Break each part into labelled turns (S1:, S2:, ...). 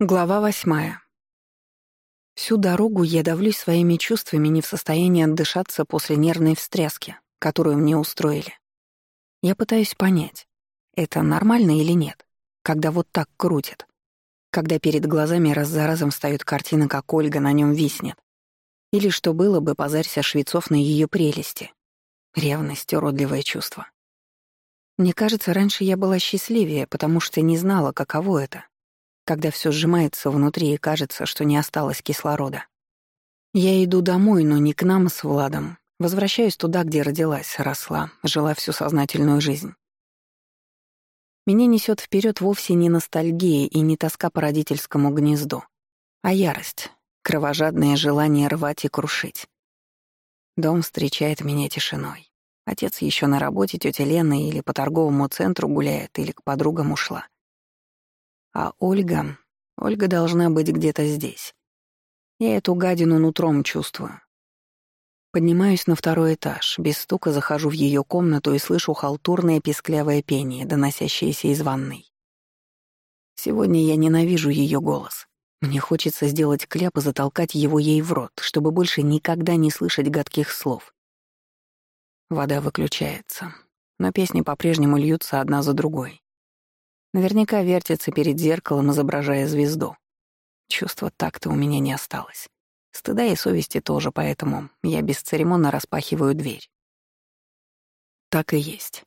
S1: Глава восьмая. Всю дорогу я давлюсь своими чувствами, не в состоянии отдышаться после нервной встряски, которую мне устроили. Я пытаюсь понять, это нормально или нет, когда вот так крутит, когда перед глазами раз за разом встает картина, как Ольга на нем виснет, или что было бы, позарься швецов на ее прелести. Ревность — уродливое чувство. Мне кажется, раньше я была счастливее, потому что не знала, каково это когда все сжимается внутри и кажется, что не осталось кислорода. Я иду домой, но не к нам с Владом. Возвращаюсь туда, где родилась, росла, жила всю сознательную жизнь. Меня несет вперед вовсе не ностальгия и не тоска по родительскому гнезду, а ярость, кровожадное желание рвать и крушить. Дом встречает меня тишиной. Отец еще на работе, тетя Лена или по торговому центру гуляет, или к подругам ушла. А Ольга... Ольга должна быть где-то здесь. Я эту гадину нутром чувствую. Поднимаюсь на второй этаж, без стука захожу в ее комнату и слышу халтурное писклявое пение, доносящееся из ванной. Сегодня я ненавижу ее голос. Мне хочется сделать кляп и затолкать его ей в рот, чтобы больше никогда не слышать гадких слов. Вода выключается, но песни по-прежнему льются одна за другой. Наверняка вертится перед зеркалом, изображая звезду. Чувства так-то у меня не осталось. Стыда и совести тоже, поэтому я бесцеремонно распахиваю дверь. Так и есть.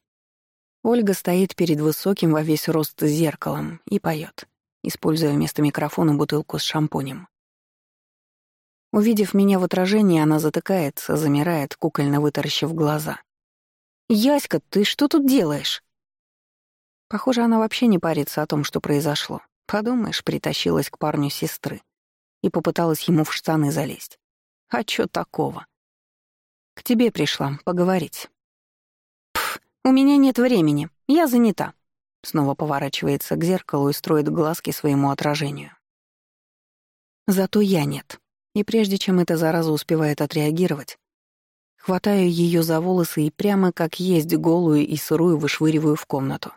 S1: Ольга стоит перед высоким во весь рост зеркалом и поет, используя вместо микрофона бутылку с шампунем. Увидев меня в отражении, она затыкается, замирает, кукольно вытаращив глаза. «Яська, ты что тут делаешь?» Похоже, она вообще не парится о том, что произошло. Подумаешь, притащилась к парню сестры и попыталась ему в штаны залезть. А чё такого? К тебе пришла поговорить. Пф, у меня нет времени, я занята. Снова поворачивается к зеркалу и строит глазки своему отражению. Зато я нет. И прежде чем эта зараза успевает отреагировать, хватаю ее за волосы и прямо как есть голую и сырую вышвыриваю в комнату.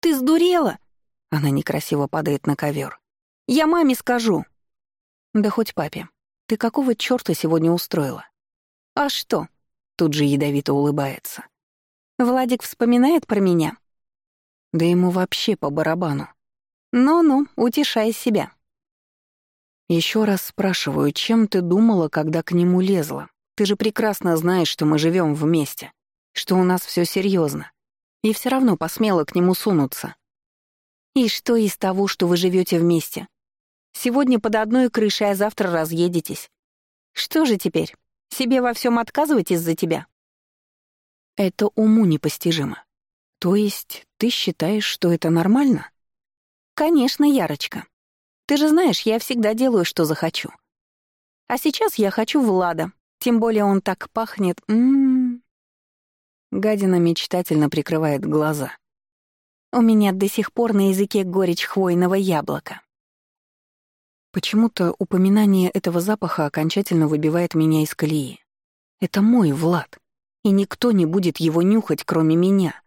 S1: Ты сдурела?» Она некрасиво падает на ковер. «Я маме скажу». «Да хоть папе. Ты какого чёрта сегодня устроила?» «А что?» Тут же ядовито улыбается. «Владик вспоминает про меня?» Да ему вообще по барабану. «Ну-ну, утешай себя». Еще раз спрашиваю, чем ты думала, когда к нему лезла? Ты же прекрасно знаешь, что мы живем вместе, что у нас все серьезно. И все равно посмела к нему сунуться. И что из того, что вы живете вместе? Сегодня под одной крышей, а завтра разъедетесь. Что же теперь? Себе во всем отказывать из-за тебя? Это уму непостижимо. То есть ты считаешь, что это нормально? Конечно, Ярочка. Ты же знаешь, я всегда делаю, что захочу. А сейчас я хочу Влада. Тем более он так пахнет... М -м -м, Гадина мечтательно прикрывает глаза. У меня до сих пор на языке горечь хвойного яблока. Почему-то упоминание этого запаха окончательно выбивает меня из колеи. Это мой Влад, и никто не будет его нюхать, кроме меня.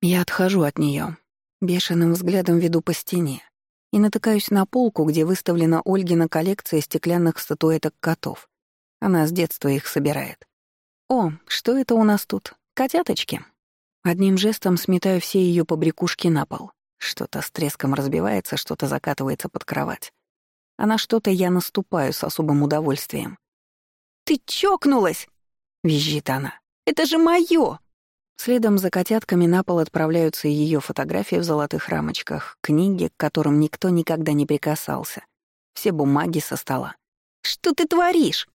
S1: Я отхожу от нее, бешеным взглядом веду по стене и натыкаюсь на полку, где выставлена Ольгина коллекция стеклянных статуэток котов. Она с детства их собирает. «О, что это у нас тут? Котяточки?» Одним жестом сметаю все ее побрякушки на пол. Что-то с треском разбивается, что-то закатывается под кровать. А на что-то я наступаю с особым удовольствием. «Ты чокнулась!» — визжит она. «Это же моё!» Следом за котятками на пол отправляются ее фотографии в золотых рамочках, книги, к которым никто никогда не прикасался, все бумаги со стола. «Что ты творишь?»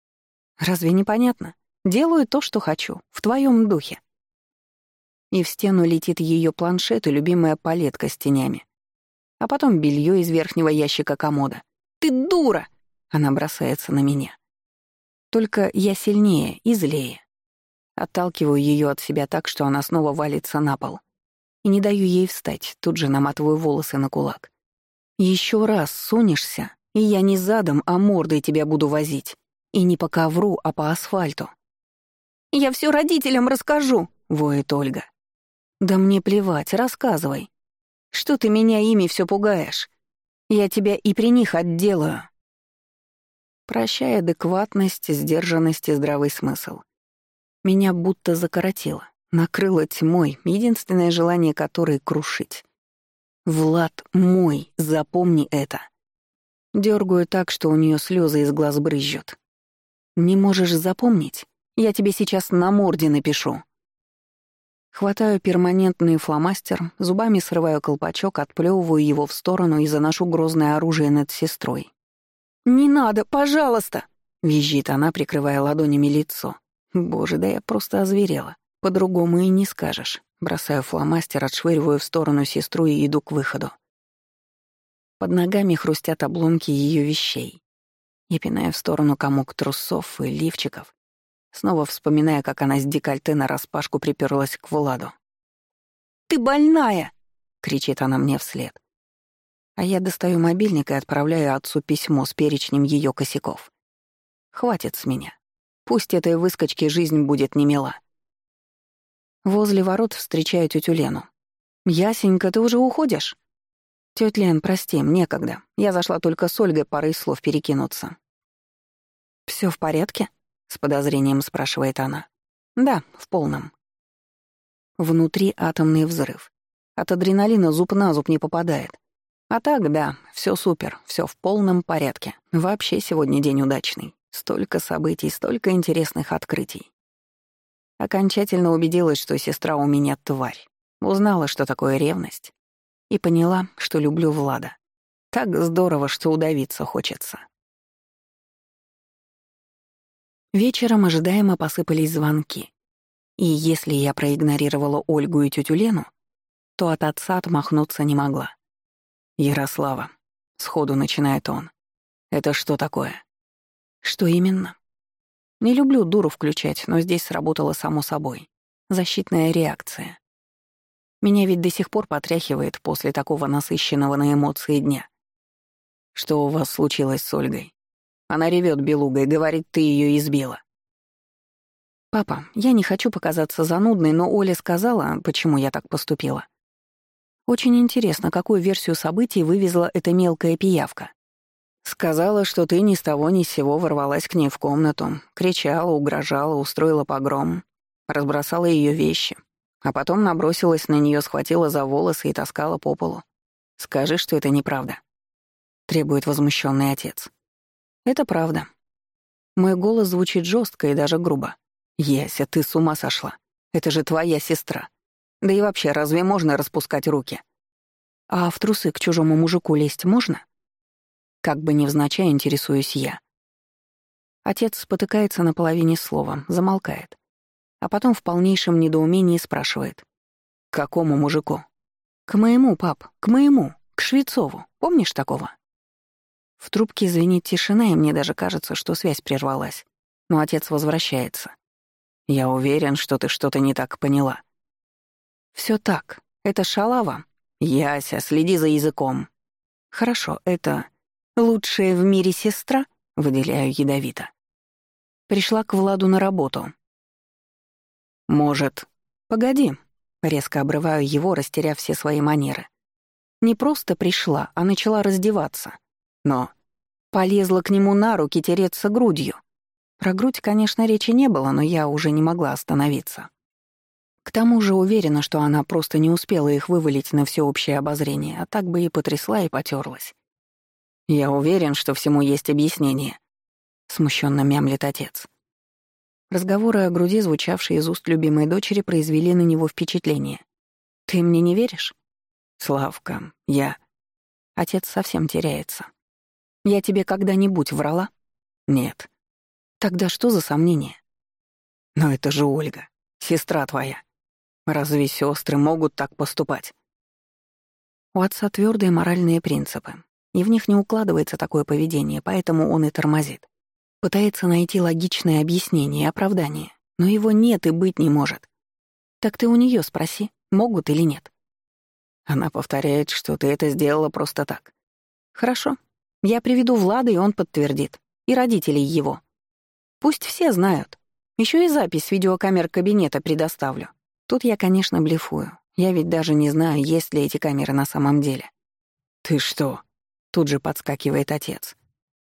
S1: «Разве непонятно? Делаю то, что хочу, в твоем духе. И в стену летит ее планшет и любимая палетка с тенями. А потом белье из верхнего ящика комода. «Ты дура!» — она бросается на меня. Только я сильнее и злее. Отталкиваю ее от себя так, что она снова валится на пол. И не даю ей встать, тут же наматываю волосы на кулак. Еще раз сунешься, и я не задом, а мордой тебя буду возить. И не по ковру, а по асфальту. «Я все родителям расскажу», — воет Ольга. «Да мне плевать, рассказывай. Что ты меня ими все пугаешь?» Я тебя и при них отделаю. Прощай адекватность, сдержанность и здравый смысл. Меня будто закоротило, накрыло тьмой, единственное желание которой — крушить. «Влад мой, запомни это!» Дергаю так, что у нее слезы из глаз брызжут. «Не можешь запомнить? Я тебе сейчас на морде напишу». Хватаю перманентный фломастер, зубами срываю колпачок, отплевываю его в сторону и заношу грозное оружие над сестрой. «Не надо, пожалуйста!» — визжит она, прикрывая ладонями лицо. «Боже, да я просто озверела. По-другому и не скажешь». Бросаю фломастер, отшвыриваю в сторону сестру и иду к выходу. Под ногами хрустят обломки ее вещей. Я пинаю в сторону комок трусов и лифчиков, снова вспоминая, как она с декольте нараспашку приперлась к Владу. «Ты больная!» — кричит она мне вслед. А я достаю мобильник и отправляю отцу письмо с перечнем ее косяков. Хватит с меня. Пусть этой выскочке жизнь будет немила. Возле ворот встречаю тетю Лену. «Ясенька, ты уже уходишь?» «Тётя Лен, прости, некогда. Я зашла только с Ольгой парой слов перекинуться». Все в порядке?» — с подозрением спрашивает она. «Да, в полном». Внутри атомный взрыв. От адреналина зуб на зуб не попадает. А так, да, все супер, все в полном порядке. Вообще сегодня день удачный. Столько событий, столько интересных открытий. Окончательно убедилась, что сестра у меня тварь. Узнала, что такое ревность. И поняла, что люблю Влада. Так здорово, что удавиться хочется. Вечером ожидаемо посыпались звонки. И если я проигнорировала Ольгу и тетю Лену, то от отца отмахнуться не могла. «Ярослава», — сходу начинает он, — «это что такое?» «Что именно?» «Не люблю дуру включать, но здесь сработало само собой. Защитная реакция. Меня ведь до сих пор потряхивает после такого насыщенного на эмоции дня. Что у вас случилось с Ольгой? Она ревет белугой, говорит, ты ее избила. «Папа, я не хочу показаться занудной, но Оля сказала, почему я так поступила. Очень интересно, какую версию событий вывезла эта мелкая пиявка. Сказала, что ты ни с того ни с сего ворвалась к ней в комнату, кричала, угрожала, устроила погром, разбросала ее вещи, а потом набросилась на нее, схватила за волосы и таскала по полу. Скажи, что это неправда. Требует возмущенный отец. Это правда. Мой голос звучит жестко и даже грубо. «Яся, ты с ума сошла. Это же твоя сестра. Да и вообще, разве можно распускать руки? А в трусы к чужому мужику лезть можно? Как бы невзначай интересуюсь я. Отец спотыкается на половине слова, замолкает. А потом в полнейшем недоумении спрашивает. «К какому мужику?» «К моему, пап, к моему, к Швецову. Помнишь такого?» В трубке звенит тишина, и мне даже кажется, что связь прервалась. Но отец возвращается. «Я уверен, что ты что-то не так поняла». Все так. Это шалава. Яся, следи за языком». «Хорошо, это лучшая в мире сестра?» — выделяю ядовито. Пришла к Владу на работу. «Может...» «Погоди», — резко обрываю его, растеряв все свои манеры. Не просто пришла, а начала раздеваться. Но полезла к нему на руки тереться грудью. Про грудь, конечно, речи не было, но я уже не могла остановиться. К тому же уверена, что она просто не успела их вывалить на всеобщее обозрение, а так бы и потрясла и потерлась. «Я уверен, что всему есть объяснение», — смущенно мямлит отец. Разговоры о груди, звучавшие из уст любимой дочери, произвели на него впечатление. «Ты мне не веришь?» «Славка, я...» Отец совсем теряется. Я тебе когда-нибудь врала? Нет. Тогда что за сомнение? Но это же Ольга, сестра твоя. Разве сестры могут так поступать? У отца твердые моральные принципы, и в них не укладывается такое поведение, поэтому он и тормозит. Пытается найти логичное объяснение и оправдание, но его нет и быть не может. Так ты у нее спроси, могут или нет. Она повторяет, что ты это сделала просто так. Хорошо, я приведу Влада, и он подтвердит. И родителей его. Пусть все знают. Еще и запись видеокамер кабинета предоставлю. Тут я, конечно, блефую. Я ведь даже не знаю, есть ли эти камеры на самом деле. «Ты что?» Тут же подскакивает отец.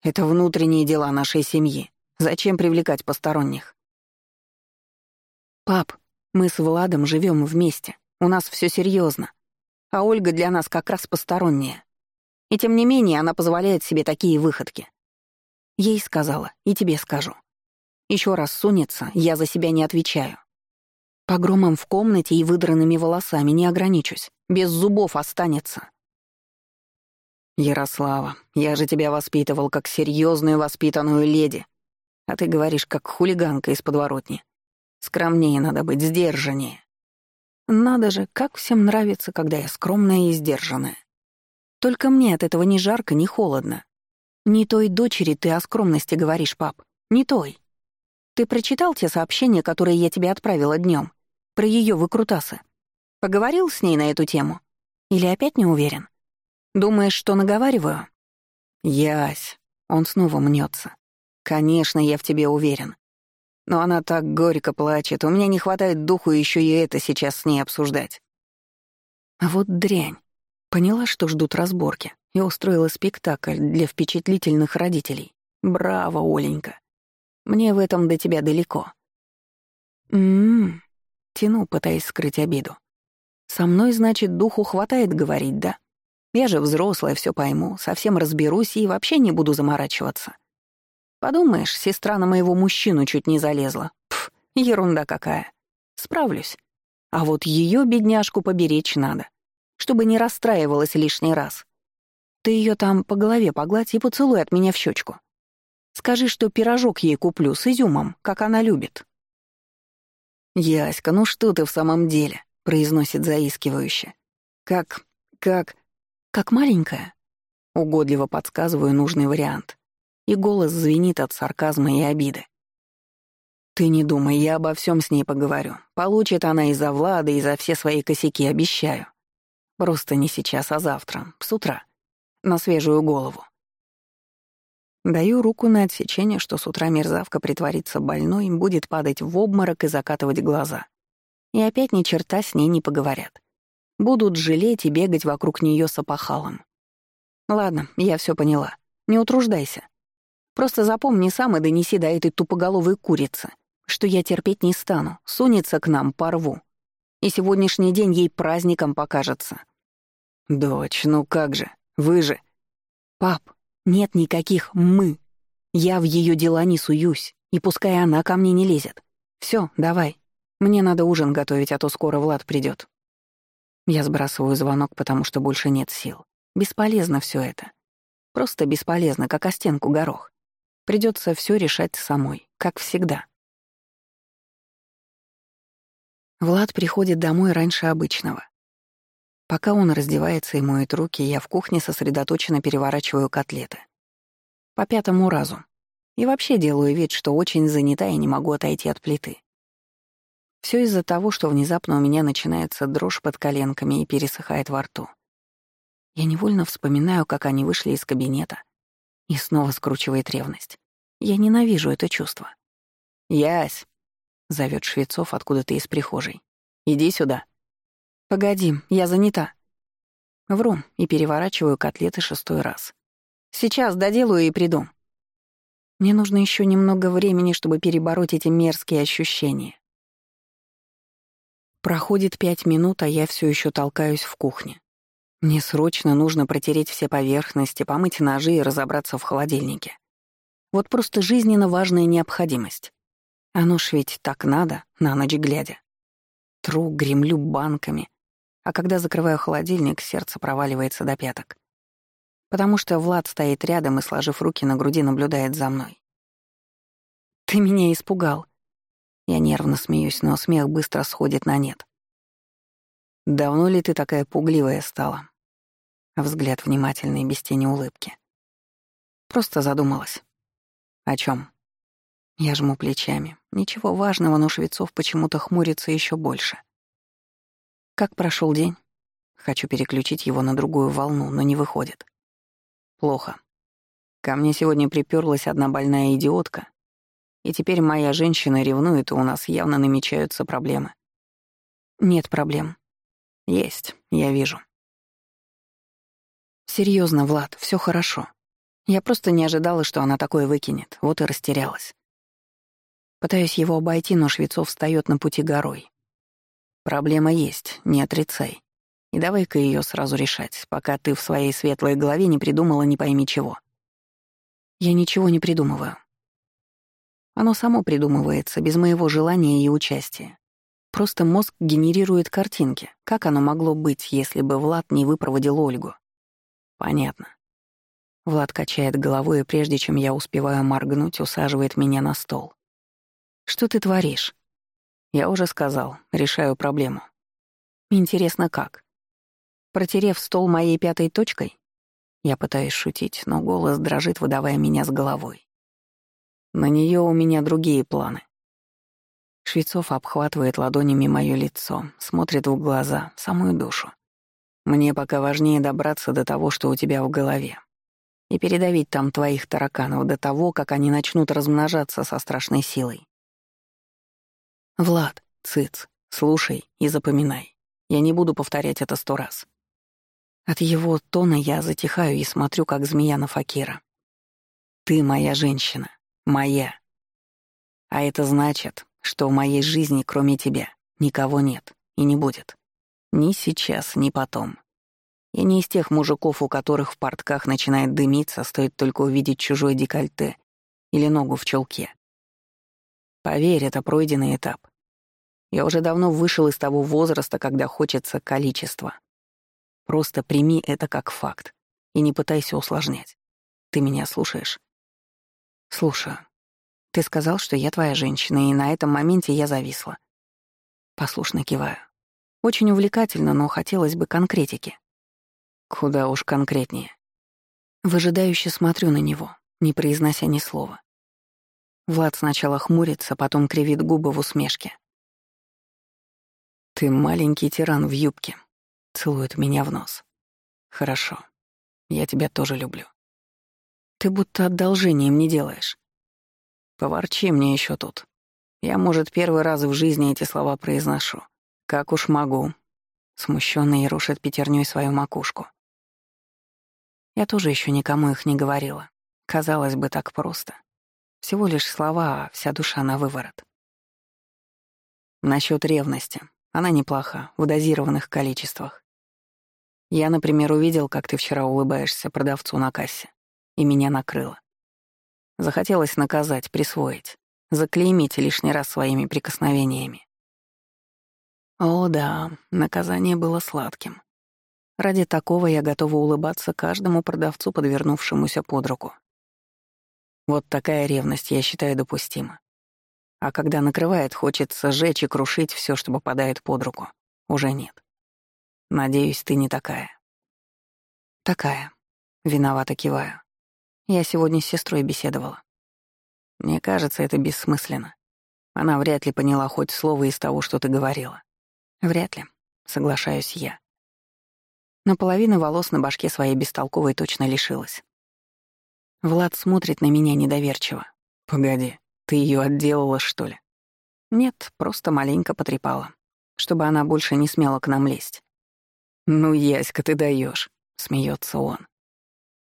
S1: «Это внутренние дела нашей семьи. Зачем привлекать посторонних?» «Пап, мы с Владом живем вместе. У нас все серьезно. А Ольга для нас как раз посторонняя. И тем не менее она позволяет себе такие выходки. Ей сказала, и тебе скажу. Еще раз сунется, я за себя не отвечаю. Погромом в комнате и выдранными волосами не ограничусь. Без зубов останется. Ярослава, я же тебя воспитывал как серьезную воспитанную леди. А ты говоришь, как хулиганка из подворотни. Скромнее надо быть, сдержаннее. Надо же, как всем нравится, когда я скромная и сдержанная. Только мне от этого ни жарко, ни холодно. Не той дочери ты о скромности говоришь, пап. Не той. Ты прочитал те сообщения, которые я тебе отправила днем, про ее выкрутасы? Поговорил с ней на эту тему? Или опять не уверен? Думаешь, что наговариваю? Ясь, он снова мнется. Конечно, я в тебе уверен. Но она так горько плачет, у меня не хватает духу еще и это сейчас с ней обсуждать. А вот дрянь. Поняла, что ждут разборки, и устроила спектакль для впечатлительных родителей. Браво, Оленька. Мне в этом до тебя далеко. Ммм, тяну, пытаясь скрыть обиду. Со мной, значит, духу хватает говорить, да? Я же взрослая, все пойму, совсем разберусь и вообще не буду заморачиваться. Подумаешь, сестра на моего мужчину чуть не залезла. Пф, ерунда какая. Справлюсь. А вот ее бедняжку поберечь надо чтобы не расстраивалась лишний раз. Ты ее там по голове погладь и поцелуй от меня в щечку. Скажи, что пирожок ей куплю с изюмом, как она любит». «Яська, ну что ты в самом деле?» — произносит заискивающе. «Как... как... как маленькая?» Угодливо подсказываю нужный вариант. И голос звенит от сарказма и обиды. «Ты не думай, я обо всем с ней поговорю. Получит она из-за Влада и за все свои косяки, обещаю. Просто не сейчас, а завтра, с утра. На свежую голову. Даю руку на отсечение, что с утра мерзавка притворится больной, будет падать в обморок и закатывать глаза. И опять ни черта с ней не поговорят. Будут жалеть и бегать вокруг нее с опахалом. Ладно, я все поняла. Не утруждайся. Просто запомни сам и донеси до этой тупоголовой курицы, что я терпеть не стану, сунется к нам, порву. И сегодняшний день ей праздником покажется. «Дочь, ну как же? Вы же...» «Пап, нет никаких «мы». Я в ее дела не суюсь, и пускай она ко мне не лезет. Все, давай. Мне надо ужин готовить, а то скоро Влад придет. Я сбрасываю звонок, потому что больше нет сил. Бесполезно все это. Просто бесполезно, как о стенку горох. Придется все решать самой, как всегда. Влад приходит домой раньше обычного. Пока он раздевается и моет руки, я в кухне сосредоточенно переворачиваю котлеты. По пятому разу. И вообще делаю вид, что очень занята и не могу отойти от плиты. Все из-за того, что внезапно у меня начинается дрожь под коленками и пересыхает во рту. Я невольно вспоминаю, как они вышли из кабинета. И снова скручивает ревность. Я ненавижу это чувство. «Ясь!» — зовет Швецов откуда-то из прихожей. «Иди сюда». «Погоди, я занята». Вру и переворачиваю котлеты шестой раз. «Сейчас доделаю и приду». Мне нужно еще немного времени, чтобы перебороть эти мерзкие ощущения. Проходит пять минут, а я все еще толкаюсь в кухне. Мне срочно нужно протереть все поверхности, помыть ножи и разобраться в холодильнике. Вот просто жизненно важная необходимость. Оно ж ведь так надо, на ночь глядя. Тру, гремлю банками, а когда закрываю холодильник, сердце проваливается до пяток. Потому что Влад стоит рядом и, сложив руки на груди, наблюдает за мной. «Ты меня испугал». Я нервно смеюсь, но смех быстро сходит на нет. «Давно ли ты такая пугливая стала?» Взгляд внимательный, без тени улыбки. Просто задумалась. О чем? Я жму плечами. Ничего важного, но Швецов почему-то хмурится еще больше. Как прошел день? Хочу переключить его на другую волну, но не выходит. Плохо. Ко мне сегодня приперлась одна больная идиотка, и теперь моя женщина ревнует, и у нас явно намечаются проблемы. Нет проблем. Есть, я вижу. Серьезно, Влад, все хорошо. Я просто не ожидала, что она такое выкинет, вот и растерялась. Пытаюсь его обойти, но Швецов встает на пути горой. Проблема есть, не отрицай. И давай-ка ее сразу решать, пока ты в своей светлой голове не придумала не пойми чего. Я ничего не придумываю. Оно само придумывается, без моего желания и участия. Просто мозг генерирует картинки. Как оно могло быть, если бы Влад не выпроводил Ольгу? Понятно. Влад качает головой, и прежде чем я успеваю моргнуть, усаживает меня на стол. «Что ты творишь?» «Я уже сказал, решаю проблему». «Интересно, как?» Протерев стол моей пятой точкой? Я пытаюсь шутить, но голос дрожит, выдавая меня с головой. На нее у меня другие планы. Швецов обхватывает ладонями мое лицо, смотрит в глаза, самую душу. Мне пока важнее добраться до того, что у тебя в голове. И передавить там твоих тараканов до того, как они начнут размножаться со страшной силой. Влад, цыц, слушай и запоминай. Я не буду повторять это сто раз. От его тона я затихаю и смотрю, как змея на Факира. Ты моя женщина. Моя. А это значит, что в моей жизни, кроме тебя, никого нет и не будет. Ни сейчас, ни потом. Я не из тех мужиков, у которых в портках начинает дымиться, стоит только увидеть чужой декольте или ногу в чулке. Поверь, это пройденный этап. Я уже давно вышел из того возраста, когда хочется количества. Просто прими это как факт и не пытайся усложнять. Ты меня слушаешь? Слушаю. Ты сказал, что я твоя женщина, и на этом моменте я зависла. Послушно киваю. Очень увлекательно, но хотелось бы конкретики. Куда уж конкретнее. Выжидающе смотрю на него, не произнося ни слова. Влад сначала хмурится, потом кривит губы в усмешке. «Ты маленький тиран в юбке», — целует меня в нос. «Хорошо. Я тебя тоже люблю». «Ты будто одолжением не делаешь». «Поворчи мне еще тут. Я, может, первый раз в жизни эти слова произношу. Как уж могу». Смущённый рушит пятерней свою макушку. Я тоже еще никому их не говорила. Казалось бы, так просто. Всего лишь слова, а вся душа на выворот. Насчет ревности. Она неплоха, в дозированных количествах. Я, например, увидел, как ты вчера улыбаешься продавцу на кассе, и меня накрыло. Захотелось наказать, присвоить, заклеймить лишний раз своими прикосновениями. О да, наказание было сладким. Ради такого я готова улыбаться каждому продавцу, подвернувшемуся под руку. Вот такая ревность я считаю допустима. А когда накрывает, хочется сжечь и крушить все, что попадает под руку. Уже нет. Надеюсь, ты не такая. Такая. Виновато киваю. Я сегодня с сестрой беседовала. Мне кажется, это бессмысленно. Она вряд ли поняла хоть слово из того, что ты говорила. Вряд ли, соглашаюсь я. Но половина волос на башке своей бестолковой точно лишилась. Влад смотрит на меня недоверчиво. «Погоди, ты ее отделала, что ли?» «Нет, просто маленько потрепала, чтобы она больше не смела к нам лезть». «Ну, Яська, ты даешь, смеется он.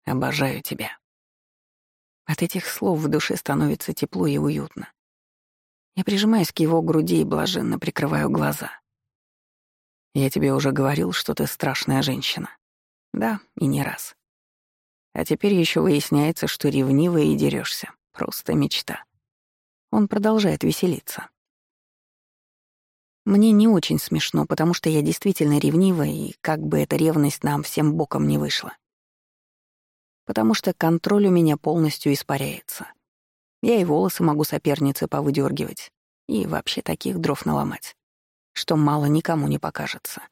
S1: «Обожаю тебя». От этих слов в душе становится тепло и уютно. Я прижимаюсь к его груди и блаженно прикрываю глаза. Я тебе уже говорил, что ты страшная женщина. Да, и не раз. А теперь еще выясняется, что ревнивая и дерешься. Просто мечта. Он продолжает веселиться. Мне не очень смешно, потому что я действительно ревнива, и как бы эта ревность нам всем боком не вышла. Потому что контроль у меня полностью испаряется. Я и волосы могу соперницы повыдергивать, и вообще таких дров наломать что мало никому не покажется.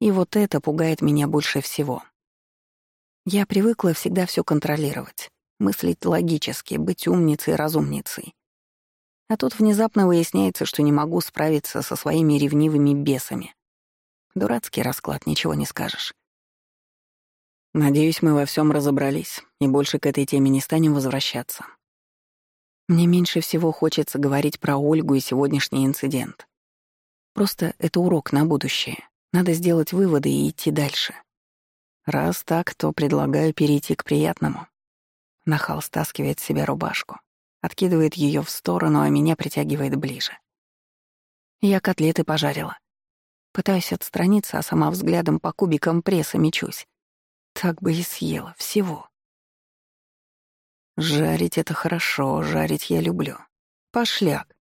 S1: И вот это пугает меня больше всего. Я привыкла всегда все контролировать, мыслить логически, быть умницей и разумницей. А тут внезапно выясняется, что не могу справиться со своими ревнивыми бесами. Дурацкий расклад, ничего не скажешь. Надеюсь, мы во всем разобрались и больше к этой теме не станем возвращаться. Мне меньше всего хочется говорить про Ольгу и сегодняшний инцидент. Просто это урок на будущее. Надо сделать выводы и идти дальше. Раз так, то предлагаю перейти к приятному. Нахал стаскивает с себя рубашку, откидывает ее в сторону, а меня притягивает ближе. Я котлеты пожарила. Пытаюсь отстраниться, а сама взглядом по кубикам пресса мечусь. Так бы и съела всего. Жарить — это хорошо, жарить я люблю. Пошляк.